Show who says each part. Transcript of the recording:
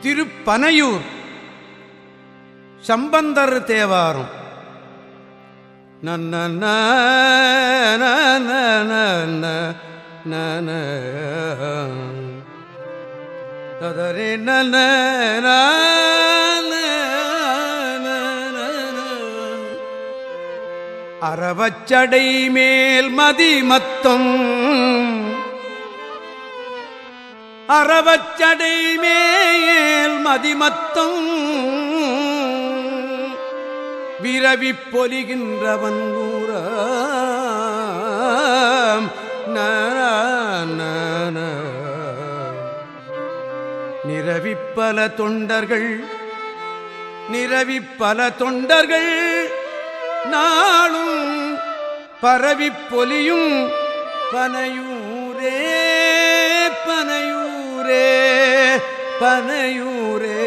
Speaker 1: திருப்பனையூர் சம்பந்தர் தேவாரம் நன்ன ததரே நன அறவச்சடை மேல் மதிமத்தம் அறவச்சடை மேல் அதிமத்தம் விரவி பொலிகின்றவன் ஊர நிரவிப்பல தொண்டர்கள் நிரவிப்பல தொண்டர்கள். நாளும் பரவி பொலியும் பனையூரே பனையூரே பனையூரே.